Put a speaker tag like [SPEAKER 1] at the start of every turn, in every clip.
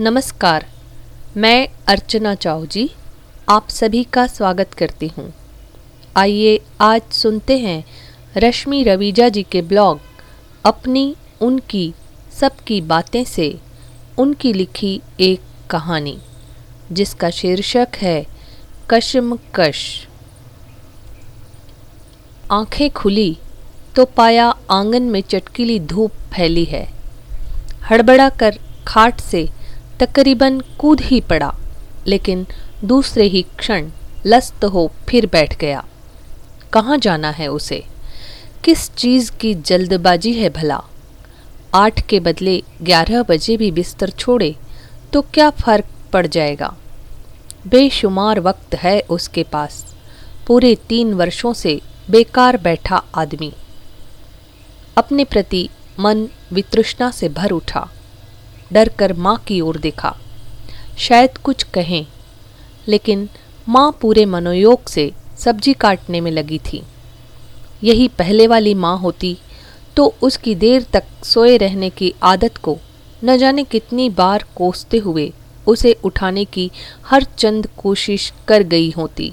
[SPEAKER 1] नमस्कार, मैं अर्चना चाऊ जी, आप सभी का स्वागत करती हूँ। आइए आज सुनते हैं रश्मि रवीजा जी के ब्लॉग, अपनी उनकी, सबकी बातें से, उनकी लिखी एक कहानी, जिसका शीर्षक है कशमकश आँखें खुली तो पाया आँगन में चटकीली धूप फैली है। हड़बड़ा कर खाट से तकरीबन कूद ही पड़ा, लेकिन दूसरे ही क्षण लस्त हो फिर बैठ गया। कहाँ जाना है उसे? किस चीज़ की जल्दबाजी है भला? आठ के बदले ग्यारह बजे भी बिस्तर छोड़े तो क्या फ़र्क पड़ जाएगा? बेशुमार वक्त है उसके पास। पूरे तीन वर्षों से बेकार बैठा आदमी। अपने प्रति मन वितृष्णा से भर उठा। डर कर माँ की ओर देखा। शायद कुछ कहें, लेकिन माँ पूरे मनोयोग से सब्ज़ी काटने में लगी थी। यही पहले वाली माँ होती तो उसकी देर तक सोए रहने की आदत को न जाने कितनी बार कोसते हुए उसे उठाने की हर चंद कोशिश कर गई होती,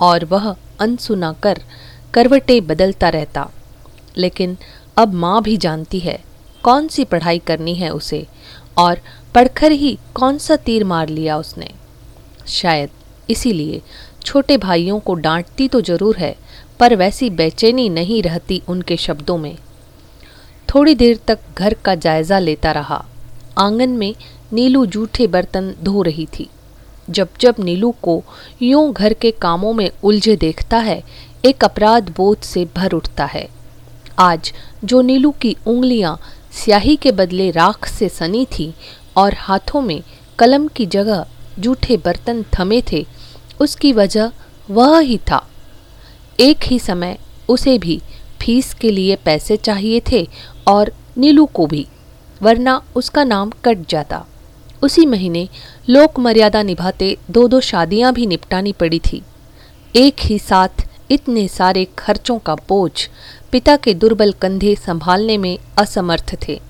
[SPEAKER 1] और वह अनसुना कर करवटे बदलता रहता। लेकिन अब माँ भी जानती है, कौन सी पढ़ाई करनी है उसे और पढ़कर ही कौन सा तीर मार लिया उसने। शायद इसीलिए छोटे भाइयों को डांटती तो ज़रूर है, पर वैसी बेचैनी नहीं रहती उनके शब्दों में। थोड़ी देर तक घर का जायजा लेता रहा। आँगन में नीलू जूठे बर्तन धो रही थी। जब जब नीलू को यूँ घर के कामों में उलझे देखता है, एक अपराध बोध से भर उठता है। आज जो नीलू की उंगलियाँ स्याही के बदले राख से सनी थी और हाथों में कलम की जगह जूठे बर्तन थमे थे। उसकी वजह वह ही था। एक ही समय उसे भी फ़ीस के लिए पैसे चाहिए थे और नीलू को भी, वरना उसका नाम कट जाता। उसी महीने लोक मर्यादा निभाते दो दो शादियाँ भी निपटानी पड़ी थी। एक ही साथ इतने सारे खर्चों का बोझ पिता के दुर्बल कंधे संभालने में असमर्थ थे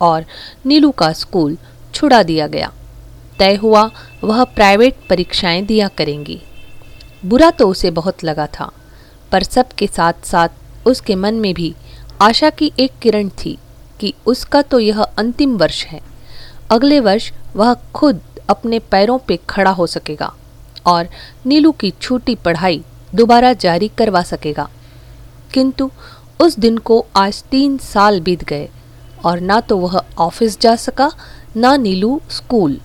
[SPEAKER 1] और नीलू का स्कूल छुड़ा दिया गया। तय हुआ, वह प्राइवेट परीक्षाएँ दिया करेंगी। बुरा तो उसे बहुत लगा था, पर सबके साथ साथ उसके मन में भी आशा की एक किरण थी कि उसका तो यह अंतिम वर्ष है। अगले वर्ष वह खुद अपने पैरों पे खड़ा हो सकेगा और नीलू की छूटी पढ़ाई दोबारा जारी करवा सकेगा। किंतु उस दिन को आज तीन साल बीत गए और ना तो वह ऑफ़िस जा सका, ना नीलू स्कूल।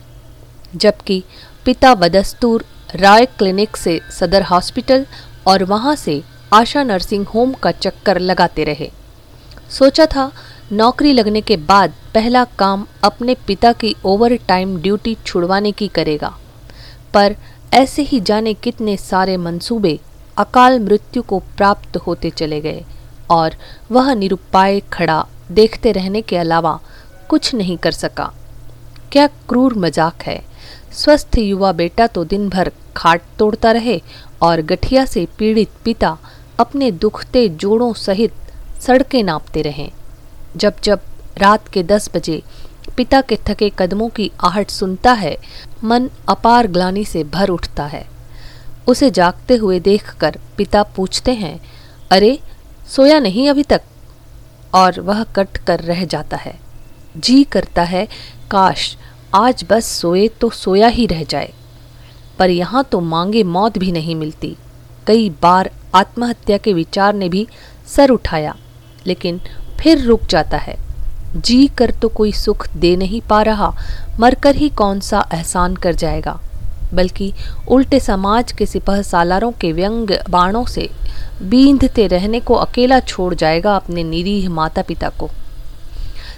[SPEAKER 1] जबकि पिता बदस्तूर राय क्लिनिक से सदर हॉस्पिटल और वहाँ से आशा नर्सिंग होम का चक्कर लगाते रहे। सोचा था नौकरी लगने के बाद पहला काम अपने पिता की ओवर टाइम ड्यूटी छुड़वाने की करेगा। पर ऐसे ही जाने कितने सारे मंसूबे अकाल मृत्यु को प्राप्त होते चले गए और वह निरुपाय खड़ा देखते रहने के अलावा कुछ नहीं कर सका। क्या क्रूर मज़ाक है? स्वस्थ युवा बेटा तो दिन भर खाट तोड़ता रहे और गठिया से पीड़ित पिता अपने दुखते जोड़ों सहित सड़कें नापते रहे। जब जब रात के दस बजे पिता के थके कदमों की आहट सुनता है, मन अपार ग्लानी से भर उठता है। उसे जागते हुए देखकर पिता पूछते हैं, अरे, सोया नहीं अभी तक? और वह कट कर रह जाता है। जी करता है, काश, आज बस सोए तो सोया ही रह जाए। पर यहाँ तो मांगे मौत भी नहीं मिलती। कई बार आत्महत्या के विचार ने भी सर उठाया, लेकिन फिर रुक जाता है। जी कर तो कोई सुख दे नहीं पा रहा, मरकर ही कौन सा एहसान कर जाएगा? बल्कि उल्टे समाज के सिपह सालारों के व्यंग बाणों से बींधते रहने को अकेला छोड़ जाएगा अपने निरीह माता पिता को।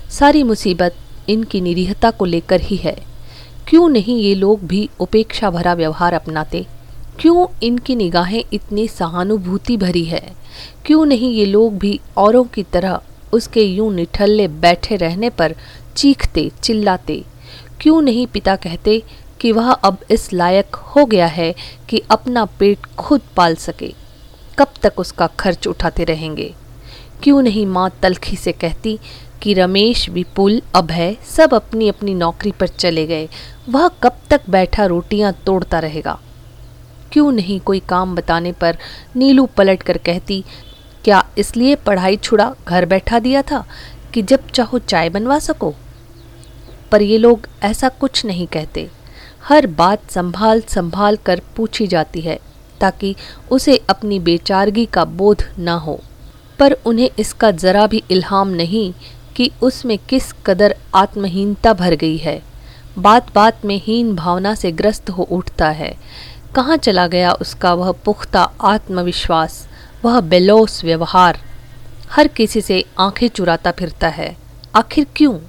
[SPEAKER 1] सारी मुसीबत इनकी निरीहता को लेकर ही है। क्यों नहीं ये लोग भी उपेक्षा भरा व्यवहार अपनाते? क्यों इनकी निगाहें इतनी सहानुभूति भरी है? क्यों नहीं ये लोग भी औरों की तरह उसके यूँ निठल्ले बैठे रहने पर चीखते, चिल्लाते? क्यों नहीं पिता कहते कि वह अब इस लायक हो गया है कि अपना पेट खुद पाल सके। कब तक उसका खर्च उठाते रहेंगे? क्यों नहीं माँ तलखी से कहती कि रमेश, विपुल अभय सब अपनी अपनी नौकरी पर चले गए। वह कब तक बैठा रोटियाँ तोड़ता रहेगा? क्यों नहीं कोई काम बताने पर नीलू पलट कर कहती, क्या इसलिए पढ़ाई छुड़ा, घर बैठा दिया था कि जब चाहो चाय बनवा सको? पर ये लोग ऐसा कुछ नहीं कहते। हर बात संभाल संभाल कर पूछी जाती है, ताकि उसे अपनी बेचारगी का बोध न हो। पर उन्हें इसका जरा भी इल्हाम नहीं कि उसमें किस कदर आत्महीनता भर गई है। बात बात में हीन भावना से ग्रस्त हो उठता है। कहाँ चला गया उसका वह पुख्ता आत्मविश्वास, वह बेलोस व्यवहार? हर किसी से आँखें चुराता फिरता है। आखिर क्यों?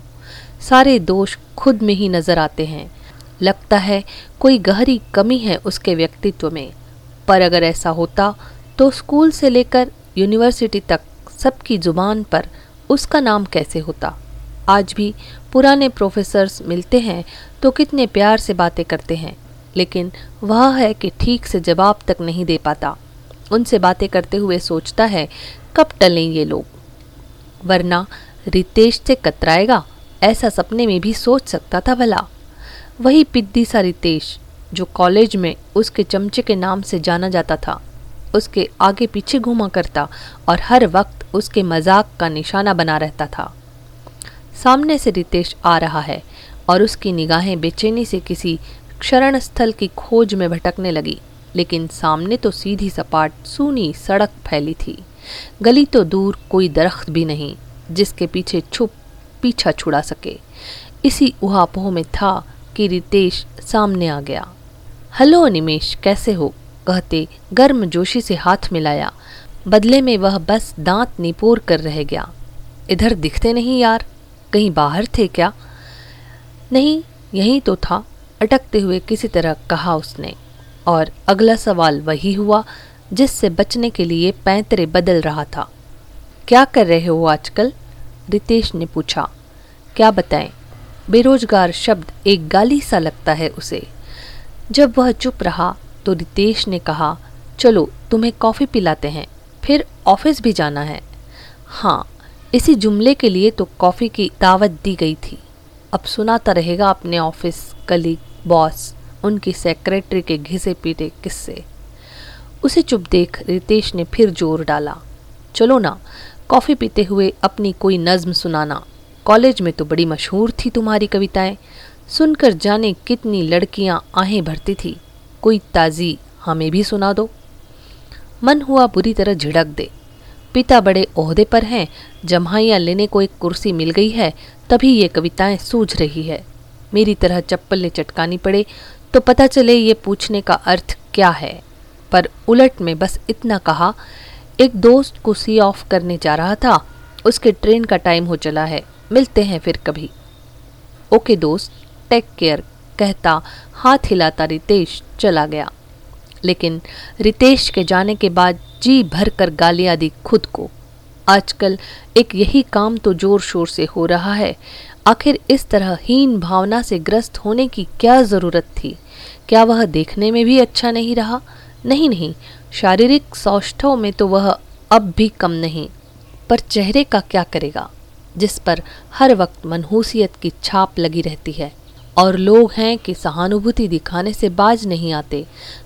[SPEAKER 1] सारे दोष खुद में ही नज़र आते हैं। लगता है कोई गहरी कमी है उसके व्यक्तित्व में। पर अगर ऐसा होता तो स्कूल से लेकर यूनिवर्सिटी तक सबकी ज़ुबान पर उसका नाम कैसे होता? आज भी पुराने प्रोफेसर्स मिलते हैं तो कितने प्यार से बातें करते हैं, लेकिन वह है कि ठीक से जवाब तक नहीं दे पाता। उनसे बातें करते हुए सोचता है, कब टलें ये लोग? वरना रितेश से कतराएगा, ऐसा सपने में भी सोच सकता था भला। वही पिद्दी सा रितेश, जो कॉलेज में उसके चमचे के नाम से जाना जाता था, उसके आगे पीछे घूमा करता और हर वक्त उसके मज़ाक का निशाना बना रहता था। सामने से रितेश आ रहा है और उसकी निगाहें बेचैनी से किसी क्षरण स्थल की खोज में भटकने लगी, लेकिन सामने तो सीधी सपाट सूनी सड़क फैली थी। गली तो दूर कोई दरख्त भी नहीं, जिसके पीछे छुप पीछा छुड़ा सके। इसी उहापोह में था कि रितेश सामने आ गया। हेलो निमेश, कैसे हो? कहते गर्म जोशी से हाथ मिलाया। बदले में वह बस दांत निपोर कर रह गया। इधर दिखते नहीं यार, कहीं बाहर थे क्या? नहीं, यही तो था, अटकते हुए किसी तरह कहा उसने। और अगला सवाल वही हुआ, जिससे बचने के लिए पैंतरे बदल रहा था। क्या कर रहे हो आजकल? रितेश ने पूछा। क्या बताएँ? बेरोजगार शब्द एक गाली सा लगता है उसे। जब वह चुप रहा तो रितेश ने कहा, चलो, तुम्हें कॉफ़ी पिलाते हैं, फिर ऑफ़िस भी जाना है। हाँ इसी जुमले के लिए तो कॉफ़ी की दावत दी गई थी। अब सुनाता रहेगा अपने ऑफ़िस कलीग, बॉस, उनकी सेक्रेटरी के घिसे पीटे किस्से। उसे चुप देख रितेश ने फिर ज़ोर डाला। चलो ना, कॉफ़ी पीते हुए अपनी कोई नज्म सुनाना। कॉलेज में तो बड़ी मशहूर थी तुम्हारी कविताएँ। सुनकर जाने कितनी लड़कियाँ आहें भरती थी। कोई ताज़ी हमें भी सुना दो। मन हुआ बुरी तरह झिड़क दे। पिता बड़े ओहदे पर हैं। जम्हाइयाँ लेने को एक कुर्सी मिल गई है। तभी ये कविताएँ सूझ रही है। मेरी तरह चप्पल चटकानी पड़े तो पता चले ये पूछने का अर्थ क्या है। पर उलट में बस इतना कहा, एक दोस्त को सी ऑफ़ करने जा रहा था। उसके ट्रेन का टाइम हो चला है। मिलते हैं फिर कभी। ओके दोस्त टेक केयर कहता, हाथ हिलाता रितेश चला गया। लेकिन रितेश के जाने के बाद जी भर कर गालियाँ दी खुद को। आजकल एक यही काम तो ज़ोर शोर से हो रहा है। आखिर इस तरह हीन भावना से ग्रस्त होने की क्या ज़रूरत थी? क्या वह देखने में भी अच्छा नहीं रहा? नहीं नहीं, शारीरिक सौष्ठव में तो वह अब भी कम नहीं। पर चेहरे का क्या करेगा? जिस पर हर वक्त मनहूसियत की छाप लगी रहती है। और लोग हैं कि सहानुभूति दिखाने से बाज नहीं आते।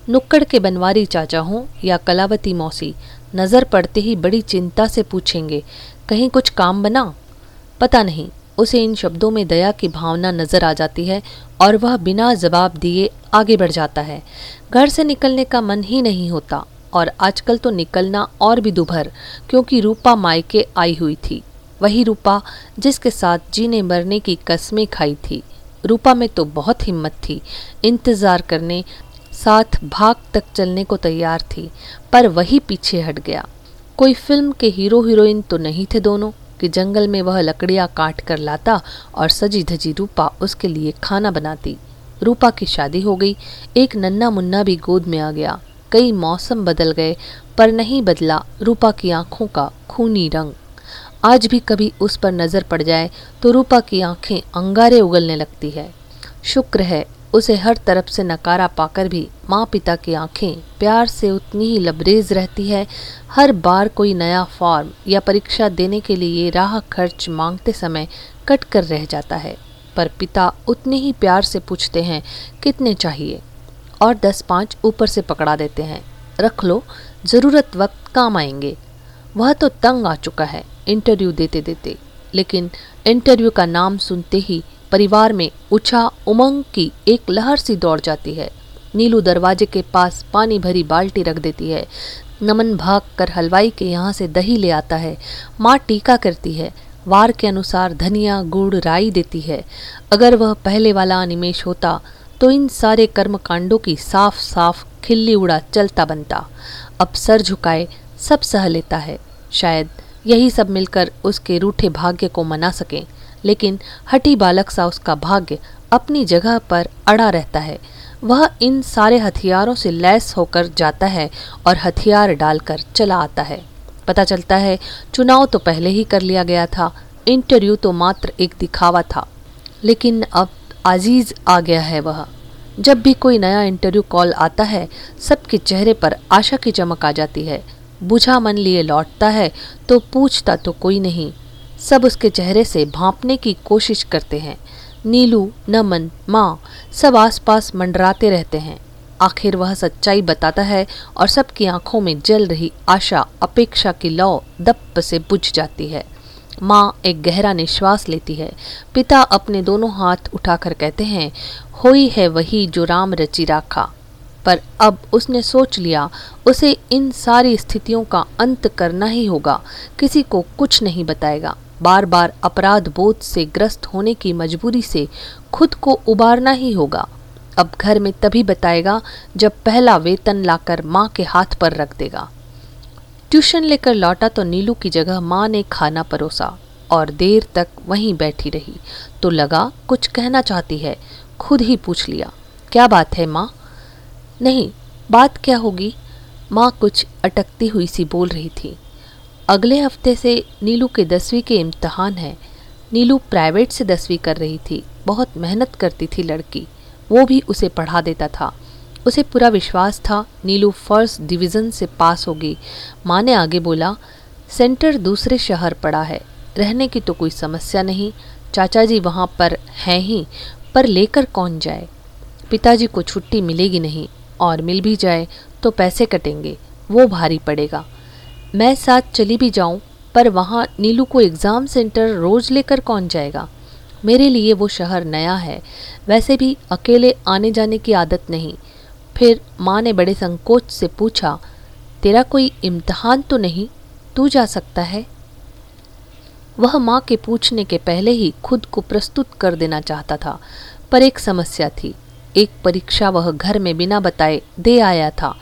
[SPEAKER 1] नुक्कड़ के बनवारी चाचा हों या कलावती मौसी, नज़र पड़ते ही बड़ी चिंता से पूछेंगे, कहीं कुछ काम बना? पता नहीं, उसे इन शब्दों में दया की भावना नज़र आ जाती है और वह बिना जवाब दिए आगे बढ़ जाता है। घर से निकलने का मन ही नहीं होता और आजकल तो निकलना और भी दुभर, क्योंकि रूपा मायके आई हुई थी। वही रूपा जिसके साथ जीने मरने की कस्में खाई थी। रूपा में तो बहुत हिम्मत थी। इंतज़ार करने, साथ भाग तक चलने को तैयार थी, पर वही पीछे हट गया। कोई फ़िल्म के हीरो हीरोइन तो नहीं थे दोनों, कि जंगल में वह लकड़ियाँ काट कर लाता और सजी धजी रूपा उसके लिए खाना बनाती। रूपा की शादी हो गई, एक नन्ना मुन्ना भी गोद में आ गया। कई मौसम बदल गए, पर नहीं बदला रूपा की आँखों का खूनी रंग। आज भी कभी उस पर नज़र पड़ जाए तो रूपा की आँखें अंगारे उगलने लगती है। शुक्र है, उसे हर तरफ़ से नकारा पाकर भी माँ पिता की आँखें प्यार से उतनी ही लबरेज रहती है। हर बार कोई नया फॉर्म या परीक्षा देने के लिए राह खर्च मांगते समय कट कर रह जाता है। पर पिता उतने ही प्यार से पूछते हैं, कितने चाहिए? और दस पाँच ऊपर से पकड़ा देते हैं। रख लो, ज़रूरत वक्त काम आएँगे। वह तो तंग आ चुका है इंटरव्यू देते देते। लेकिन इंटरव्यू का नाम सुनते ही परिवार में उछा उमंग की एक लहर सी दौड़ जाती है। नीलू दरवाजे के पास पानी भरी बाल्टी रख देती है। नमन भाग कर हलवाई के यहाँ से दही ले आता है। माँ टीका करती है। वार के अनुसार धनिया, गुड़, राई देती है। अगर वह पहले वाला अनिमेश होता तो इन सारे कर्म कांडों की साफ़ साफ़ खिल्ली उड़ा चलता बनता। अब सर झुकाए सब सह लेता है। शायद यही सब मिलकर उसके रूठे भाग्य को मना सकें, लेकिन हटी बालक सा उसका भाग्य अपनी जगह पर अड़ा रहता है। वह इन सारे हथियारों से लैस होकर जाता है और हथियार डालकर चला आता है। पता चलता है, चुनाव तो पहले ही कर लिया गया था, इंटरव्यू तो मात्र एक दिखावा था। लेकिन अब आजीज आ गया है वह। जब भी कोई नया इंटरव्यू कॉल आता है, सबके चेहरे पर आशा की चमक आ जाती है। बुझा मन लिए लौटता है तो पूछता तो कोई नहीं। सब उसके चेहरे से भांपने की कोशिश करते हैं। नीलू, नमन, माँ, सब आसपास मंडराते रहते हैं। आखिर वह सच्चाई बताता है और सबकी आँखों में जल रही आशा, अपेक्षा की लौ दप से बुझ जाती है। माँ एक गहरा निश्वास लेती है। पिता अपने दोनों हाथ उठाकर कहते हैं, होई है वही जो राम रची राखा। पर अब उसने सोच लिया, उसे इन सारी स्थितियों का अंत करना ही होगा, किसी को कुछ नहीं बताएगा। बार बार अपराध बोध से ग्रस्त होने की मजबूरी से खुद को उबारना ही होगा। अब घर में तभी बताएगा जब पहला वेतन लाकर माँ के हाथ पर रख देगा। ट्यूशन लेकर लौटा तो नीलू की जगह माँ ने खाना परोसा और देर तक वहीं बैठी रही। तो लगा, कुछ कहना चाहती है, खुद ही पूछ लिया, क्या बात है माँ? नहीं, बात क्या होगी? माँ कुछ अटकती हुई सी बोल रही थी। अगले हफ़्ते से नीलू के दसवीं के इम्तहान हैं। नीलू प्राइवेट से दसवीं कर रही थी। बहुत मेहनत करती थी लड़की। वो भी उसे पढ़ा देता था। उसे पूरा विश्वास था नीलू फ़र्स्ट डिवीज़न से पास होगी। माँ ने आगे बोला, सेंटर दूसरे शहर पड़ा है। रहने की तो कोई समस्या नहीं। चाचा जी वहाँ पर हैं ही। पर लेकर कौन जाए? पिताजी को छुट्टी मिलेगी नहीं। और मिल भी जाए तो पैसे कटेंगे, वो भारी पड़ेगा। मैं साथ चली भी जाऊँ, पर वहाँ नीलू को एग्ज़ाम सेंटर रोज़ लेकर कौन जाएगा? मेरे लिए वो शहर नया है। वैसे भी अकेले आने जाने की आदत नहीं। फिर माँ ने बड़े संकोच से पूछा, तेरा कोई इम्तहान तो नहीं? तू जा सकता है? वह माँ के पूछने के पहले ही खुद को प्रस्तुत कर देना चाहता था, पर एक समस्या थी। एक परीक्षा वह घर में बिना बताए दे आया था।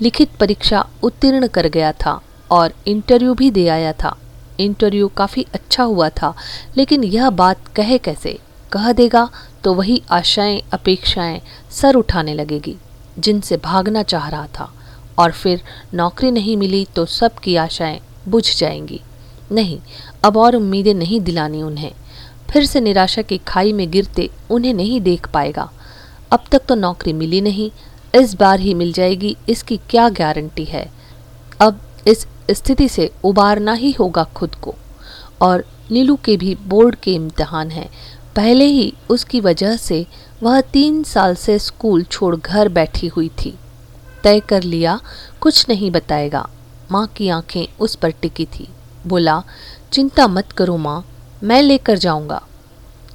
[SPEAKER 1] लिखित परीक्षा उत्तीर्ण कर गया था और इंटरव्यू भी दे आया था। इंटरव्यू काफ़ी अच्छा हुआ था, लेकिन यह बात कहे कैसे? कह देगा तो वही आशाएँ, अपेक्षाएँ सर उठाने लगेगी, जिनसे भागना चाह रहा था। और फिर नौकरी नहीं मिली तो सबकी आशाएँ बुझ जाएँगी। नहीं, अब और उम्मीदें नहीं दिलानी उन्हें। फिर से निराशा की खाई में गिरते उन्हें नहीं देख पाएगा। अब तक तो नौकरी मिली नहीं, इस बार ही मिल जाएगी, इसकी क्या गारंटी है? अब इस स्थिति से उबारना ही होगा खुद को। और नीलू के भी बोर्ड के इम्तहान हैं। पहले ही उसकी वजह से वह तीन साल से स्कूल छोड़ घर बैठी हुई थी। तय कर लिया, कुछ नहीं बताएगा। माँ की आँखें उस पर टिकी थी। बोला, चिंता मत करो माँ, मैं लेकर जाऊँगा।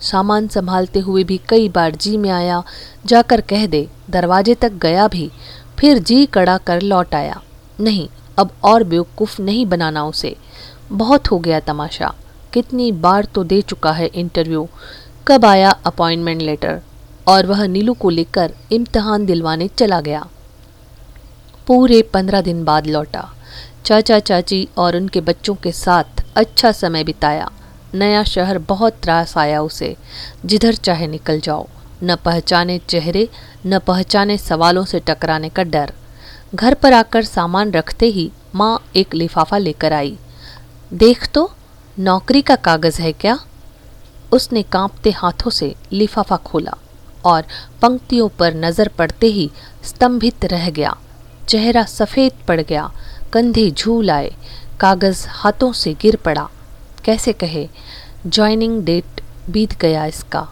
[SPEAKER 1] सामान संभालते हुए भी कई बार जी में आया, जाकर कह दे, दरवाजे तक गया भी, फिर जी कड़ा कर लौट आया। नहीं, अब और बेवकूफ़ नहीं बनाना उसे। बहुत हो गया तमाशा। कितनी बार तो दे चुका है इंटरव्यू कब आया अपॉइंटमेंट लेटर और वह नीलू को लेकर इम्तहान दिलवाने चला गया। पूरे पंद्रह दिन बाद लौटा। चाचा चाची और उनके बच्चों के साथ अच्छा समय बिताया। नया शहर बहुत त्रास आया उसे। जिधर चाहे निकल जाओ, न पहचाने चेहरे, न पहचाने सवालों से टकराने का डर। घर पर आकर सामान रखते ही माँ एक लिफाफा लेकर आई। देख तो नौकरी का कागज़ है क्या? उसने कांपते हाथों से लिफाफा खोला और पंक्तियों पर नज़र पड़ते ही स्तंभित रह गया। चेहरा सफ़ेद पड़ गया, कंधे झूल आए, कागज़ हाथों से गिर पड़ा। कैसे कहे? ज्वाइनिंग डेट बीत गया इसका।